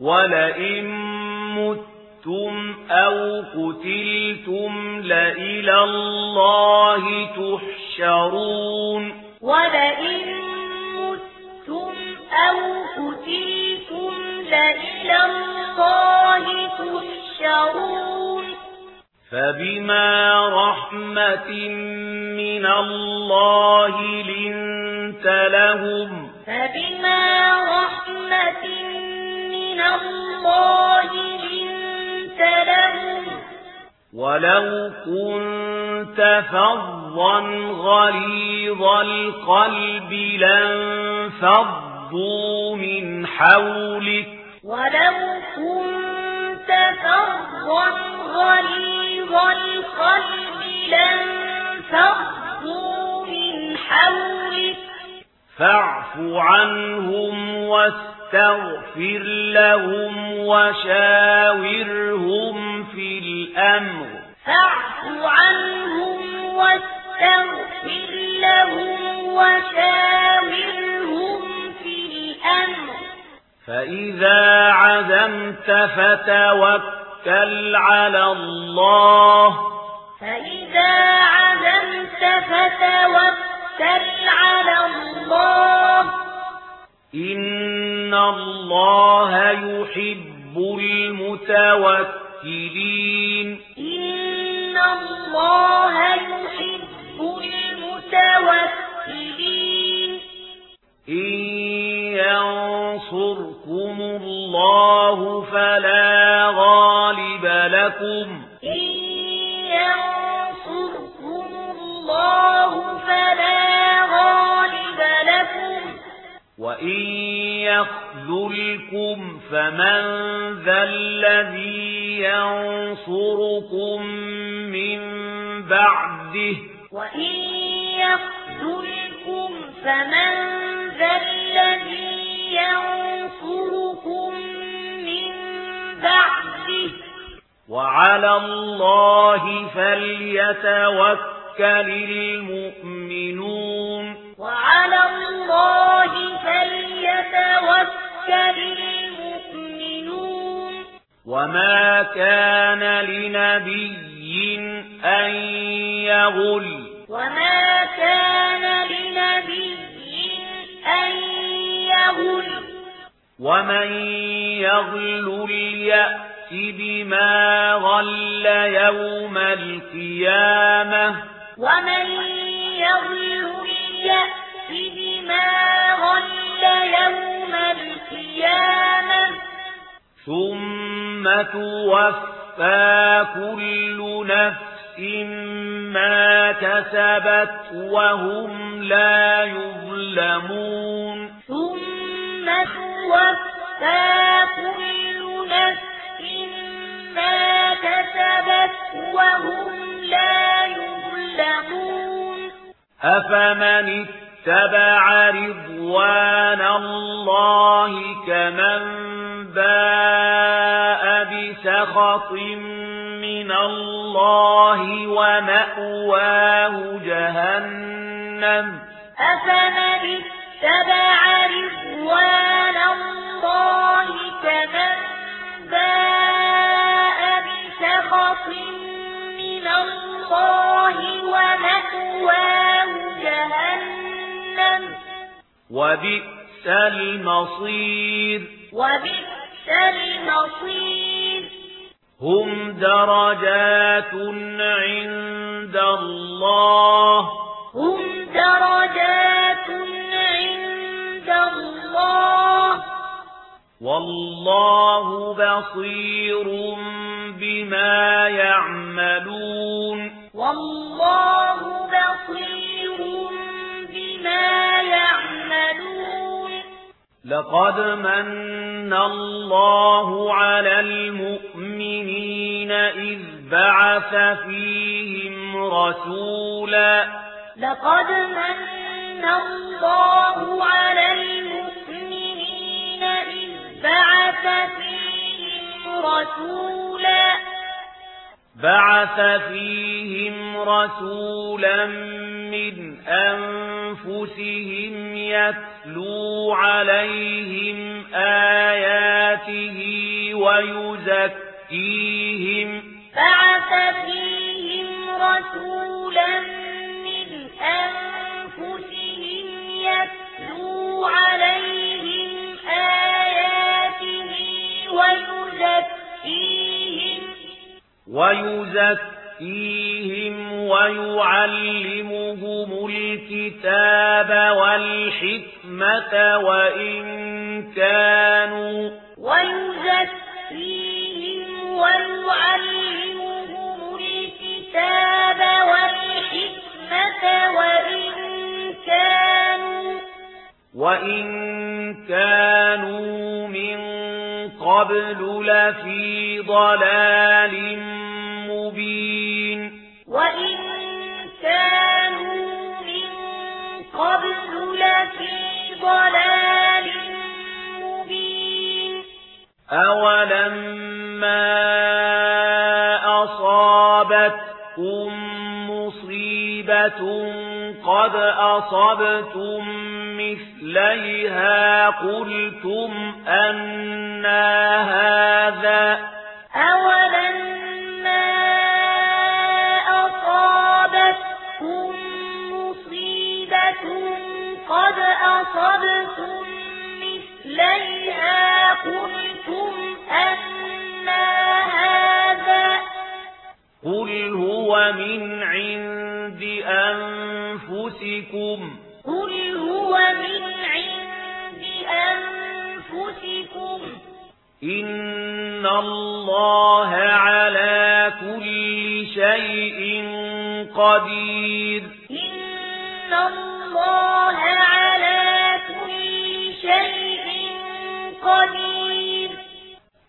وَلَئِن مُتُّمْ أَوْ قُتِلْتُمْ لَإِلَى اللَّهِ تُحْشَرُونَ وَلَئِن مُتُّمْ أَوْ قُتِلْتُمْ لَإِلَى اللَّهِ تُحْشَرُونَ فَبِمَا رَحْمَةٍ مِنَ اللَّهِ لِنْتَ لَهُمْ فَبِمَا رَحْمَةٍ من الله ولو كنت فظا غليظ القلب لانفضوا من حولك ولو كنت فظا غليظ القلب لانفضوا من حولك فاعف عنهم واستغفر واستغفر لهم وشاورهم في الأمر. فاعف عنهم واستغفر لهم وشاورهم في الأمر. فإذا عزمت فتوكل على الله. فإذا عزمت فتوكل على الله. إن الله يحب المتوكلين إن الله يحب المتوكلين إن ينصركم الله فلا غالب لكم وَإِن يَخْذُلْكُمْ فَمَن ذَا الَّذِي يَنصُرُكُم مِّن بَعْدِهِ وَإِن يَخْذُلْكُمْ فَمَن ذَا الَّذِي يَنصُرُكُم مِّن بَعْدِهِ وَعَلَى اللَّهِ فَلْيَتَوَكَّلِ الْمُؤْمِنُونَ وما كان لنبي أن يغل وما كان لنبي أن يغل ومن يغل ليأت بما غل يوم القيامة ومن يغل ليأت بما غل يوم القيامة ثم توفى كل نفس ما كسبت وهم لا يظلمون ثم توفى كل نفس ما كسبت وهم لا يظلمون أفمن اتبع رضوان الله كمن باء بسخط من الله ومأواه جهنم أفمن اتبع رضوان الله كمن باء بسخط من الله ومأواه جهنم وبئس المصير وبئس المصير هم درجات عند الله. هم درجات عند الله. والله بصير بما يعملون. والله بصير لقد من الله على المؤمنين إذ بعث فيهم رسولا. لقد من الله على المؤمنين إذ بعث فيهم رسولا. بعث فيهم رسولا من أنفسهم يتبعون يتلو عليهم آياته ويزكيهم بعث فيهم رسولا من أنفسهم يتلو عليهم آياته ويزكيهم ويزكيهم يزكيهم ويعلمهم الكتاب والحكمة وإن كانوا ويزكيهم ويعلمهم الكتاب والحكمة وإن كانوا وإن كانوا من قبل لفي ضلال في ضلال مبين. أولما أصابتكم مصيبة قد أصبتم مثليها قلتم أَنَّ هذا أولما أصابتكم مصيبة قد أصبتم مثليها قلتم أن هذا قل هو من عند أنفسكم. قل هو من عند أنفسكم. إن الله على كل شيء قدير. Mm-hmm.